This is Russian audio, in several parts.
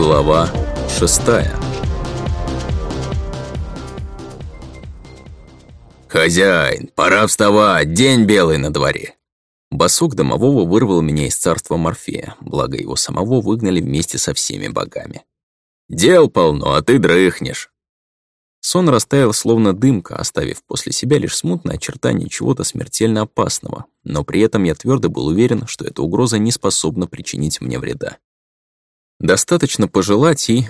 Глава 6 «Хозяин, пора вставать, день белый на дворе!» Басок домового вырвал меня из царства Морфея, благо его самого выгнали вместе со всеми богами. «Дел полно, а ты дрыхнешь!» Сон растаял словно дымка, оставив после себя лишь смутное очертание чего-то смертельно опасного, но при этом я твердо был уверен, что эта угроза не способна причинить мне вреда. Достаточно пожелать и...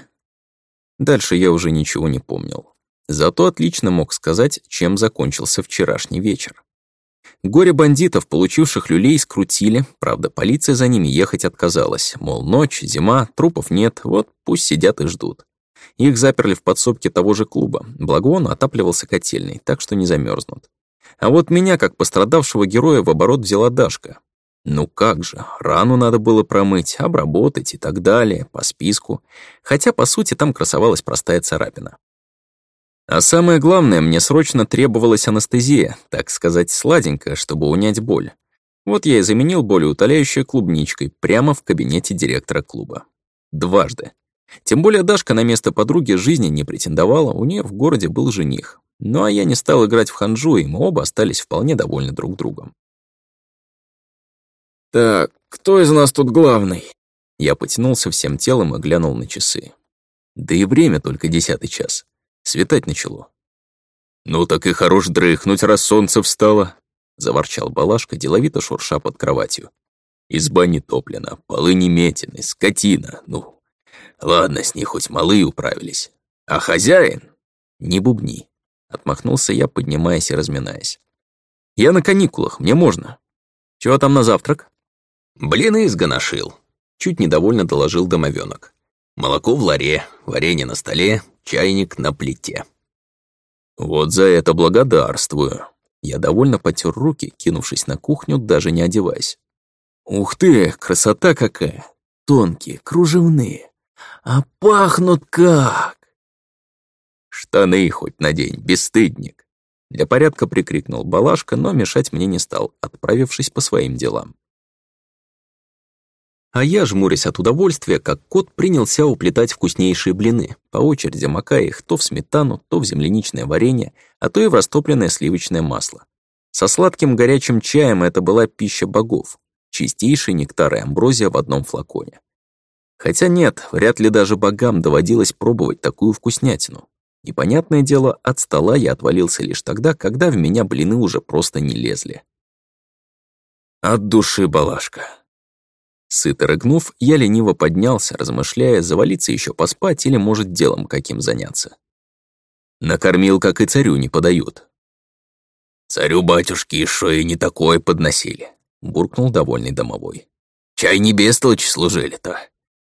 Дальше я уже ничего не помнил. Зато отлично мог сказать, чем закончился вчерашний вечер. Горе бандитов, получивших люлей, скрутили, правда, полиция за ними ехать отказалась, мол, ночь, зима, трупов нет, вот пусть сидят и ждут. Их заперли в подсобке того же клуба, благо он отапливался котельной, так что не замерзнут. А вот меня, как пострадавшего героя, в оборот взяла Дашка. Ну как же, рану надо было промыть, обработать и так далее, по списку. Хотя, по сути, там красовалась простая царапина. А самое главное, мне срочно требовалась анестезия, так сказать, сладенькая, чтобы унять боль. Вот я и заменил болеутоляющее клубничкой прямо в кабинете директора клуба. Дважды. Тем более Дашка на место подруги жизни не претендовала, у нее в городе был жених. Ну а я не стал играть в ханжу, и мы оба остались вполне довольны друг другом. «Так, кто из нас тут главный?» Я потянулся всем телом и глянул на часы. Да и время только десятый час. Светать начало. «Ну так и хорош дрыхнуть, раз солнце встало!» Заворчал Балашка, деловито шурша под кроватью. Из не топлено, полы не метены, скотина, ну... Ладно, с ней хоть малые управились. А хозяин? Не бубни!» Отмахнулся я, поднимаясь и разминаясь. «Я на каникулах, мне можно. Чего там на завтрак?» «Блины изгоношил», — чуть недовольно доложил домовенок. «Молоко в ларе, варенье на столе, чайник на плите». «Вот за это благодарствую». Я довольно потер руки, кинувшись на кухню, даже не одеваясь. «Ух ты, красота какая! Тонкие, кружевные. А пахнут как!» «Штаны хоть надень, бесстыдник!» Для порядка прикрикнул Балашка, но мешать мне не стал, отправившись по своим делам. А я, жмурясь от удовольствия, как кот принялся уплетать вкуснейшие блины, по очереди макая их то в сметану, то в земляничное варенье, а то и в растопленное сливочное масло. Со сладким горячим чаем это была пища богов, чистейший нектар и амброзия в одном флаконе. Хотя нет, вряд ли даже богам доводилось пробовать такую вкуснятину. Непонятное дело, от стола я отвалился лишь тогда, когда в меня блины уже просто не лезли. «От души, балашка!» Сыто рыгнув, я лениво поднялся, размышляя, завалиться еще поспать или, может, делом каким заняться. Накормил, как и царю не подают. «Царю батюшки еще и не такое подносили», — буркнул довольный домовой. «Чай не бестолочь служили-то.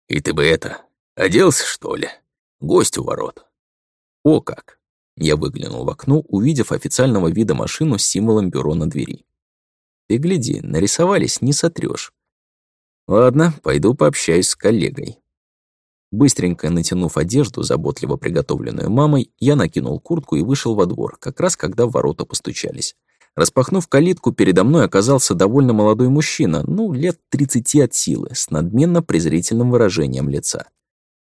И ты бы это, оделся, что ли? Гость у ворот». «О как!» — я выглянул в окно, увидев официального вида машину с символом бюро на двери. «Ты гляди, нарисовались, не сотрешь. Ладно, пойду пообщаюсь с коллегой. Быстренько натянув одежду, заботливо приготовленную мамой, я накинул куртку и вышел во двор, как раз когда в ворота постучались. Распахнув калитку, передо мной оказался довольно молодой мужчина, ну, лет 30 от силы, с надменно презрительным выражением лица.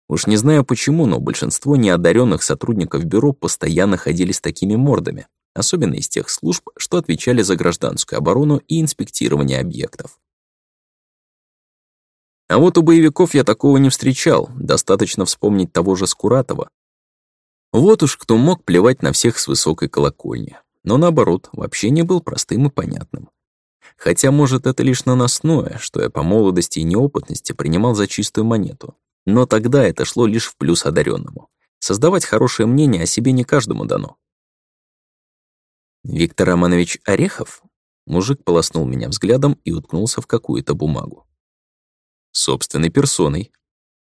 Уж не знаю почему, но большинство неодаренных сотрудников бюро постоянно ходили с такими мордами, особенно из тех служб, что отвечали за гражданскую оборону и инспектирование объектов. А вот у боевиков я такого не встречал, достаточно вспомнить того же Скуратова. Вот уж кто мог плевать на всех с высокой колокольни. Но наоборот, вообще не был простым и понятным. Хотя, может, это лишь наносное, что я по молодости и неопытности принимал за чистую монету. Но тогда это шло лишь в плюс одаренному. Создавать хорошее мнение о себе не каждому дано. «Виктор Романович Орехов?» Мужик полоснул меня взглядом и уткнулся в какую-то бумагу собственной персоной.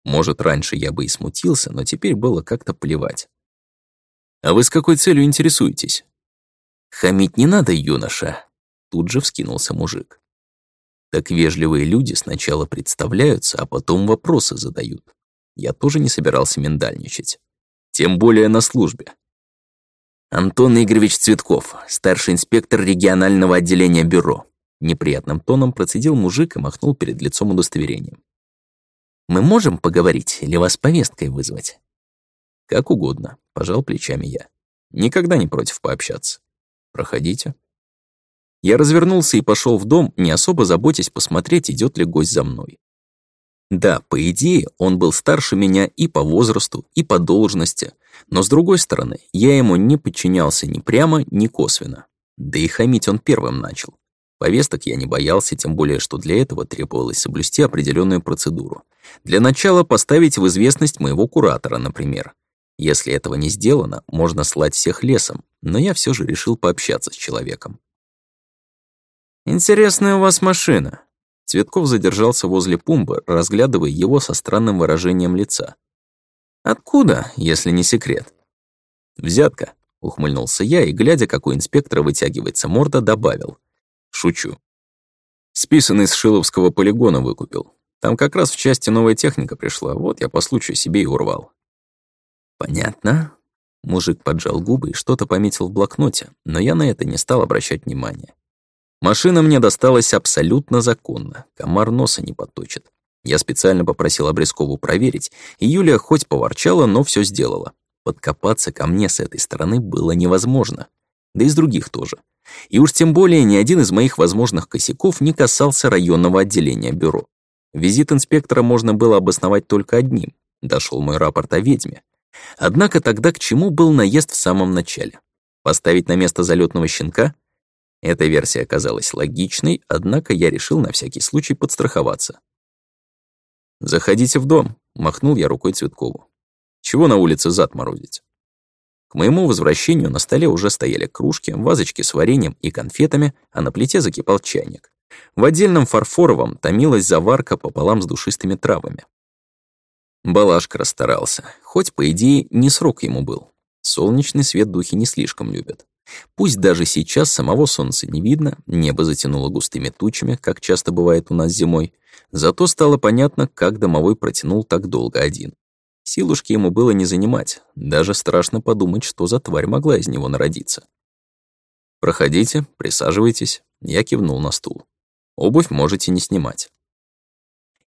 Может, раньше я бы и смутился, но теперь было как-то плевать. «А вы с какой целью интересуетесь?» «Хамить не надо, юноша!» Тут же вскинулся мужик. Так вежливые люди сначала представляются, а потом вопросы задают. Я тоже не собирался миндальничать. Тем более на службе. Антон Игоревич Цветков, старший инспектор регионального отделения бюро. Неприятным тоном процедил мужик и махнул перед лицом удостоверением. «Мы можем поговорить или вас повесткой вызвать?» «Как угодно», — пожал плечами я. «Никогда не против пообщаться. Проходите». Я развернулся и пошел в дом, не особо заботясь посмотреть, идет ли гость за мной. Да, по идее, он был старше меня и по возрасту, и по должности, но, с другой стороны, я ему не подчинялся ни прямо, ни косвенно. Да и хамить он первым начал. Повесток я не боялся, тем более, что для этого требовалось соблюсти определенную процедуру. Для начала поставить в известность моего куратора, например. Если этого не сделано, можно слать всех лесом, но я все же решил пообщаться с человеком. «Интересная у вас машина». Цветков задержался возле пумбы, разглядывая его со странным выражением лица. «Откуда, если не секрет?» «Взятка», — ухмыльнулся я и, глядя, как у инспектора вытягивается морда, добавил. Шучу. Списанный с Шиловского полигона выкупил. Там как раз в части новая техника пришла, вот я по случаю себе и урвал. Понятно. Мужик поджал губы и что-то пометил в блокноте, но я на это не стал обращать внимания. Машина мне досталась абсолютно законно, комар носа не поточит. Я специально попросил Обрезкову проверить, и Юлия хоть поворчала, но все сделала. Подкопаться ко мне с этой стороны было невозможно. Да и с других тоже. И уж тем более ни один из моих возможных косяков не касался районного отделения бюро. Визит инспектора можно было обосновать только одним. Дошел мой рапорт о ведьме. Однако тогда к чему был наезд в самом начале? Поставить на место залетного щенка? Эта версия оказалась логичной, однако я решил на всякий случай подстраховаться. «Заходите в дом», — махнул я рукой Цветкову. «Чего на улице зад морозить?» К моему возвращению на столе уже стояли кружки, вазочки с вареньем и конфетами, а на плите закипал чайник. В отдельном фарфоровом томилась заварка пополам с душистыми травами. Балашка расстарался, хоть, по идее, не срок ему был. Солнечный свет духи не слишком любят. Пусть даже сейчас самого солнца не видно, небо затянуло густыми тучами, как часто бывает у нас зимой, зато стало понятно, как домовой протянул так долго один. Силушки ему было не занимать, даже страшно подумать, что за тварь могла из него народиться. «Проходите, присаживайтесь», — я кивнул на стул. «Обувь можете не снимать».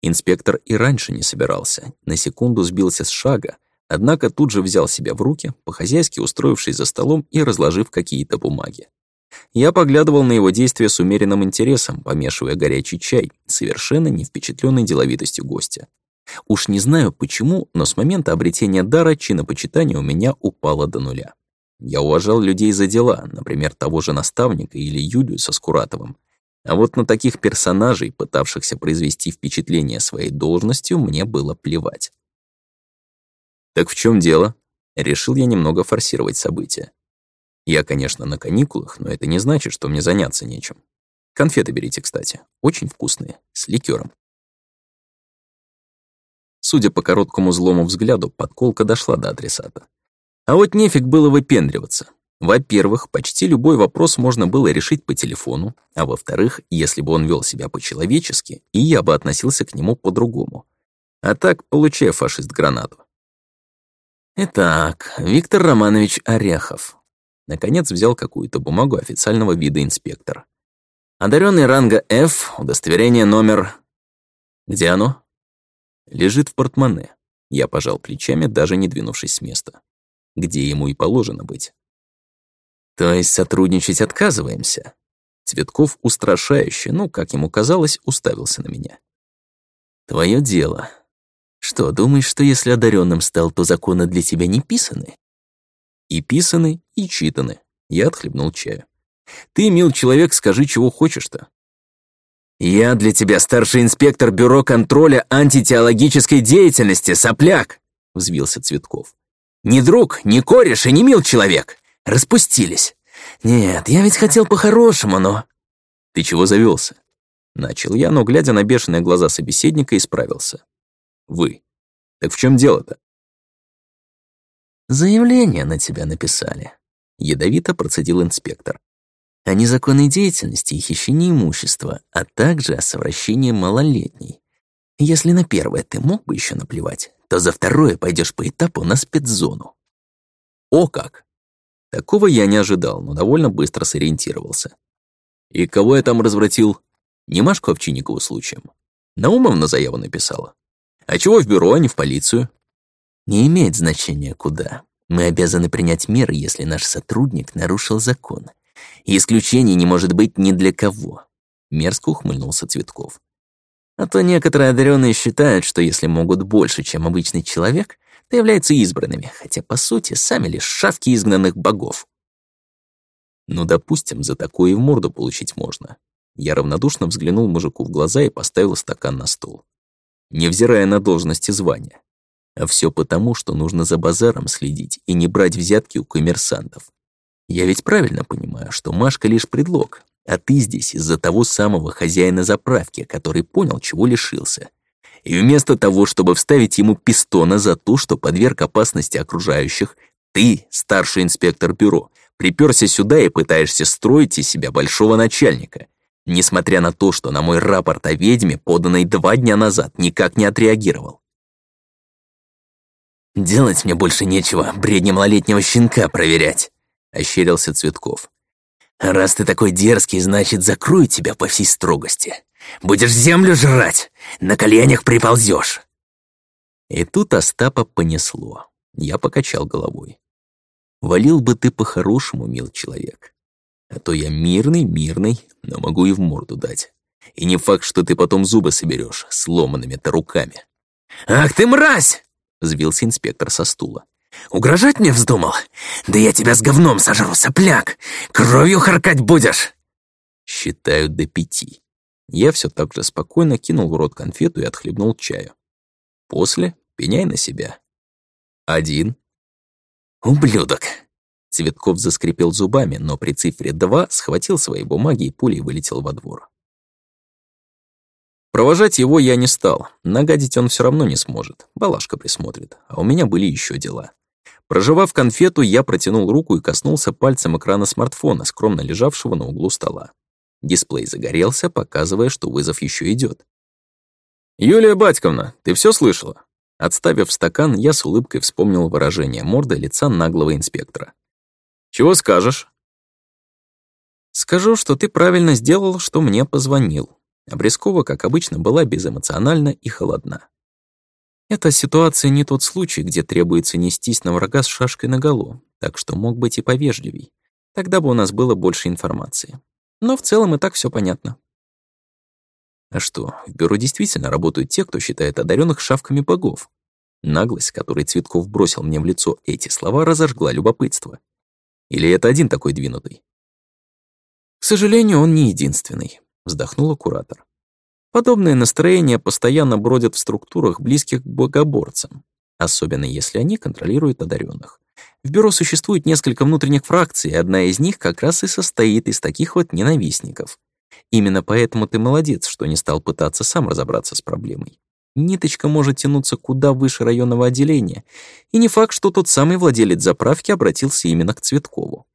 Инспектор и раньше не собирался, на секунду сбился с шага, однако тут же взял себя в руки, по-хозяйски устроившись за столом и разложив какие-то бумаги. Я поглядывал на его действия с умеренным интересом, помешивая горячий чай, совершенно не впечатленный деловитостью гостя. Уж не знаю почему, но с момента обретения дара чина почитания у меня упало до нуля. Я уважал людей за дела, например, того же наставника или Юлию со Скуратовым. А вот на таких персонажей, пытавшихся произвести впечатление своей должностью, мне было плевать. «Так в чем дело?» Решил я немного форсировать события. Я, конечно, на каникулах, но это не значит, что мне заняться нечем. Конфеты берите, кстати. Очень вкусные, с ликером. Судя по короткому злому взгляду, подколка дошла до адресата. А вот нефиг было выпендриваться. Во-первых, почти любой вопрос можно было решить по телефону, а во-вторых, если бы он вел себя по-человечески, и я бы относился к нему по-другому. А так, получая фашист, гранату. Итак, Виктор Романович Орехов. Наконец взял какую-то бумагу официального вида инспектор. Одаренный ранга F, удостоверение номер... Где оно? Лежит в портмоне. Я пожал плечами, даже не двинувшись с места. Где ему и положено быть. То есть сотрудничать отказываемся? Цветков устрашающе, ну, как ему казалось, уставился на меня. Твое дело. Что, думаешь, что если одаренным стал, то законы для тебя не писаны? И писаны, и читаны. Я отхлебнул чаю. Ты, мил человек, скажи, чего хочешь-то. Я для тебя старший инспектор Бюро контроля антитеологической деятельности, сопляк!» — взвился Цветков. «Не друг, не кореш и не мил человек. Распустились. Нет, я ведь хотел по-хорошему, но...» «Ты чего завелся?» Начал я, но, глядя на бешеные глаза собеседника, исправился. «Вы. Так в чем дело-то?» «Заявление на тебя написали», — ядовито процедил инспектор. А о незаконной деятельности и хищении имущества, а также о совращении малолетней. Если на первое ты мог бы еще наплевать, то за второе пойдешь по этапу на спецзону. О как! Такого я не ожидал, но довольно быстро сориентировался. И кого я там развратил? Не Машку Овчинникову случаем. Наумовна заяву написала. А чего в бюро, а не в полицию? Не имеет значения куда. Мы обязаны принять меры, если наш сотрудник нарушил закон и исключений не может быть ни для кого. Мерзко ухмыльнулся Цветков. А то некоторые одаренные считают, что если могут больше, чем обычный человек, то являются избранными, хотя, по сути, сами лишь шавки изгнанных богов. Ну, допустим, за такое и в морду получить можно. Я равнодушно взглянул мужику в глаза и поставил стакан на стол. Невзирая на должности звания. А все потому, что нужно за базаром следить и не брать взятки у коммерсантов. Я ведь правильно понимаю, что Машка лишь предлог, а ты здесь из-за того самого хозяина заправки, который понял, чего лишился. И вместо того, чтобы вставить ему пистона за то, что подверг опасности окружающих, ты, старший инспектор бюро, приперся сюда и пытаешься строить из себя большого начальника. Несмотря на то, что на мой рапорт о ведьме, поданный два дня назад, никак не отреагировал. «Делать мне больше нечего, бредни малолетнего щенка проверять», ощерился Цветков. «Раз ты такой дерзкий, значит, закрою тебя по всей строгости. Будешь землю жрать, на коленях приползешь». И тут Остапа понесло. Я покачал головой. «Валил бы ты по-хорошему, мил человек. А то я мирный, мирный, но могу и в морду дать. И не факт, что ты потом зубы соберешь сломанными-то руками». «Ах ты мразь!» — взвился инспектор со стула. Угрожать мне вздумал? Да я тебя с говном сожру, сопляк! Кровью харкать будешь!» Считаю до пяти. Я все так же спокойно кинул в рот конфету и отхлебнул чаю. После пеняй на себя. Один. «Ублюдок!» Цветков заскрипел зубами, но при цифре два схватил свои бумаги и пулей вылетел во двор. Провожать его я не стал. Нагадить он все равно не сможет. Балашка присмотрит. А у меня были еще дела. Прожевав конфету, я протянул руку и коснулся пальцем экрана смартфона, скромно лежавшего на углу стола. Дисплей загорелся, показывая, что вызов еще идет. «Юлия Батьковна, ты все слышала?» Отставив стакан, я с улыбкой вспомнил выражение морды лица наглого инспектора. «Чего скажешь?» «Скажу, что ты правильно сделал, что мне позвонил». Обрезкова, как обычно, была безэмоциональна и холодна. Эта ситуация не тот случай, где требуется нестись на врага с шашкой наголо, так что мог быть и повежливей. Тогда бы у нас было больше информации. Но в целом и так все понятно. А что, в бюро действительно работают те, кто считает одаренных шавками богов? Наглость, которой Цветков бросил мне в лицо эти слова, разожгла любопытство. Или это один такой двинутый? К сожалению, он не единственный, вздохнула куратор. Подобные настроения постоянно бродят в структурах, близких к богоборцам, особенно если они контролируют одаренных. В бюро существует несколько внутренних фракций, и одна из них как раз и состоит из таких вот ненавистников. Именно поэтому ты молодец, что не стал пытаться сам разобраться с проблемой. Ниточка может тянуться куда выше районного отделения, и не факт, что тот самый владелец заправки обратился именно к Цветкову.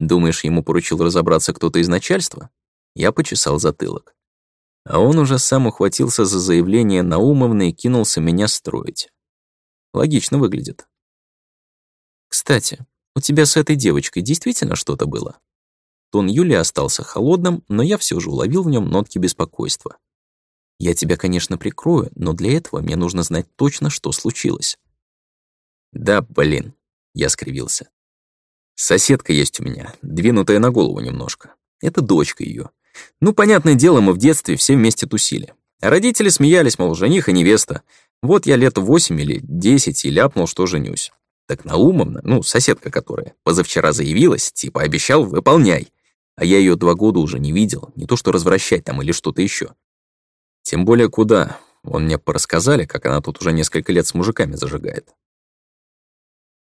Думаешь, ему поручил разобраться кто-то из начальства? Я почесал затылок. А он уже сам ухватился за заявление Наумовны и кинулся меня строить. Логично выглядит. «Кстати, у тебя с этой девочкой действительно что-то было?» Тон Юли остался холодным, но я все же уловил в нем нотки беспокойства. «Я тебя, конечно, прикрою, но для этого мне нужно знать точно, что случилось». «Да, блин», — я скривился. «Соседка есть у меня, двинутая на голову немножко. Это дочка ее. Ну, понятное дело, мы в детстве все вместе тусили. Родители смеялись, мол, жених и невеста. Вот я лет восемь или десять и ляпнул, что женюсь. Так Наумовна, ну, соседка которая, позавчера заявилась, типа обещал, выполняй. А я ее два года уже не видел, не то что развращать там или что-то еще. Тем более куда? Он мне порассказали, как она тут уже несколько лет с мужиками зажигает.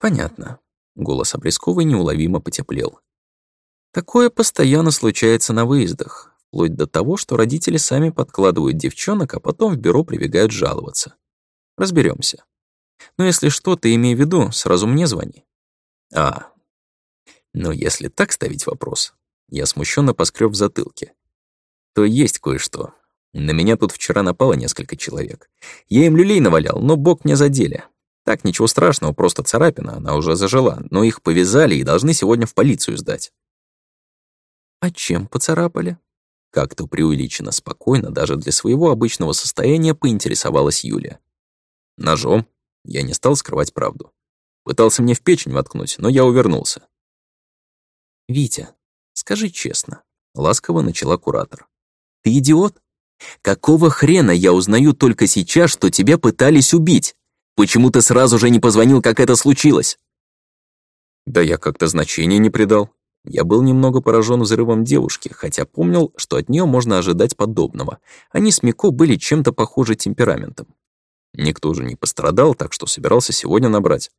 Понятно. Голос Обрезковой неуловимо потеплел. Такое постоянно случается на выездах, вплоть до того, что родители сами подкладывают девчонок, а потом в бюро прибегают жаловаться. Разберемся. Но если что, ты имей в виду, сразу мне звони. А, ну если так ставить вопрос, я смущенно поскреб в затылке, то есть кое-что. На меня тут вчера напало несколько человек. Я им люлей навалял, но бок мне задели. Так, ничего страшного, просто царапина, она уже зажила, но их повязали и должны сегодня в полицию сдать. А чем поцарапали? Как-то преувеличенно спокойно, даже для своего обычного состояния, поинтересовалась Юлия. Ножом. Я не стал скрывать правду. Пытался мне в печень воткнуть, но я увернулся. «Витя, скажи честно», — ласково начала куратор. «Ты идиот? Какого хрена я узнаю только сейчас, что тебя пытались убить? Почему ты сразу же не позвонил, как это случилось?» «Да я как-то значения не придал», я был немного поражен взрывом девушки, хотя помнил, что от нее можно ожидать подобного. Они с Мико были чем-то похожи темпераментом. Никто же не пострадал, так что собирался сегодня набрать.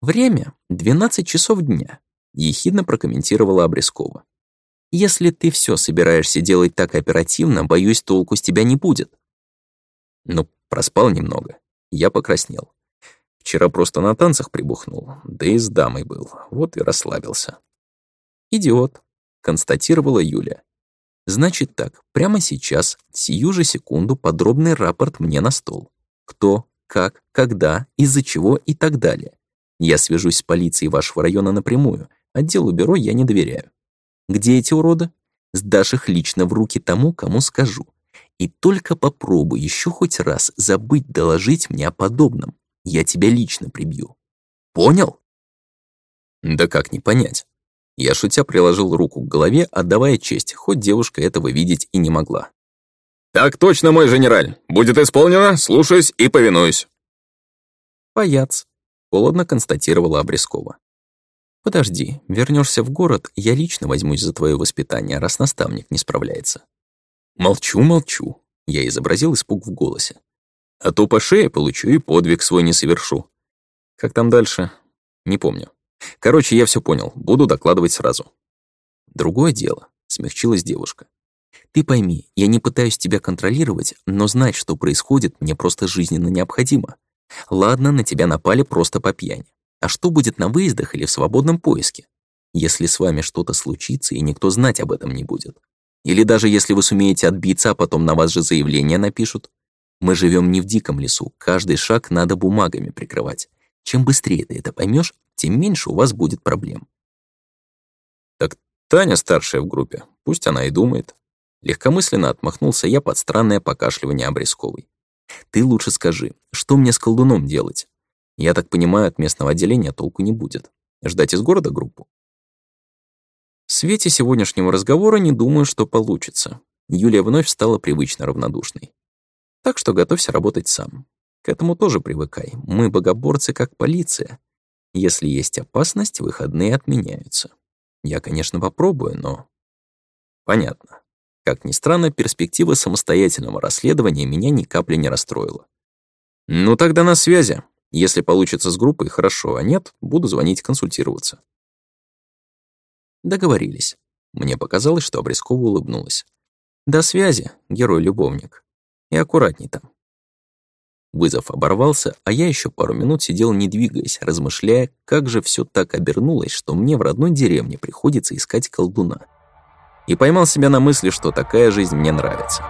«Время — 12 часов дня», — ехидно прокомментировала Обрезкова. «Если ты все собираешься делать так оперативно, боюсь, толку с тебя не будет». Ну, проспал немного. Я покраснел. Вчера просто на танцах прибухнул, да и с дамой был, вот и расслабился. «Идиот», — констатировала Юля. «Значит так, прямо сейчас, сию же секунду, подробный рапорт мне на стол. Кто, как, когда, из-за чего и так далее. Я свяжусь с полицией вашего района напрямую, отделу бюро я не доверяю. Где эти уроды? Сдашь их лично в руки тому, кому скажу. И только попробуй еще хоть раз забыть доложить мне о подобном. Я тебя лично прибью. Понял? Да как не понять? Я шутя приложил руку к голове, отдавая честь, хоть девушка этого видеть и не могла. «Так точно, мой генераль! Будет исполнено, слушаюсь и повинуюсь!» «Паяц», — холодно констатировала Обрезкова. «Подожди, вернешься в город, я лично возьмусь за твое воспитание, раз наставник не справляется». «Молчу, молчу», — я изобразил испуг в голосе. «А то по шее получу и подвиг свой не совершу». «Как там дальше?» «Не помню». Короче, я все понял, буду докладывать сразу. Другое дело, смягчилась девушка. Ты пойми, я не пытаюсь тебя контролировать, но знать, что происходит, мне просто жизненно необходимо. Ладно, на тебя напали просто по пьяни. А что будет на выездах или в свободном поиске? Если с вами что-то случится, и никто знать об этом не будет. Или даже если вы сумеете отбиться, а потом на вас же заявление напишут. Мы живем не в диком лесу, каждый шаг надо бумагами прикрывать. Чем быстрее ты это поймешь, тем меньше у вас будет проблем. Так Таня старшая в группе, пусть она и думает. Легкомысленно отмахнулся я под странное покашливание Обрисковой. Ты лучше скажи, что мне с колдуном делать? Я так понимаю, от местного отделения толку не будет. Ждать из города группу? В свете сегодняшнего разговора не думаю, что получится. Юлия вновь стала привычно равнодушной. Так что готовься работать сам. К этому тоже привыкай. Мы богоборцы как полиция. Если есть опасность, выходные отменяются. Я, конечно, попробую, но... Понятно. Как ни странно, перспектива самостоятельного расследования меня ни капли не расстроила. Ну тогда на связи. Если получится с группой, хорошо, а нет, буду звонить консультироваться. Договорились. Мне показалось, что Обрезкова улыбнулась. До связи, герой-любовник. И аккуратней там. Вызов оборвался, а я еще пару минут сидел не двигаясь, размышляя, как же все так обернулось, что мне в родной деревне приходится искать колдуна. И поймал себя на мысли, что такая жизнь мне нравится.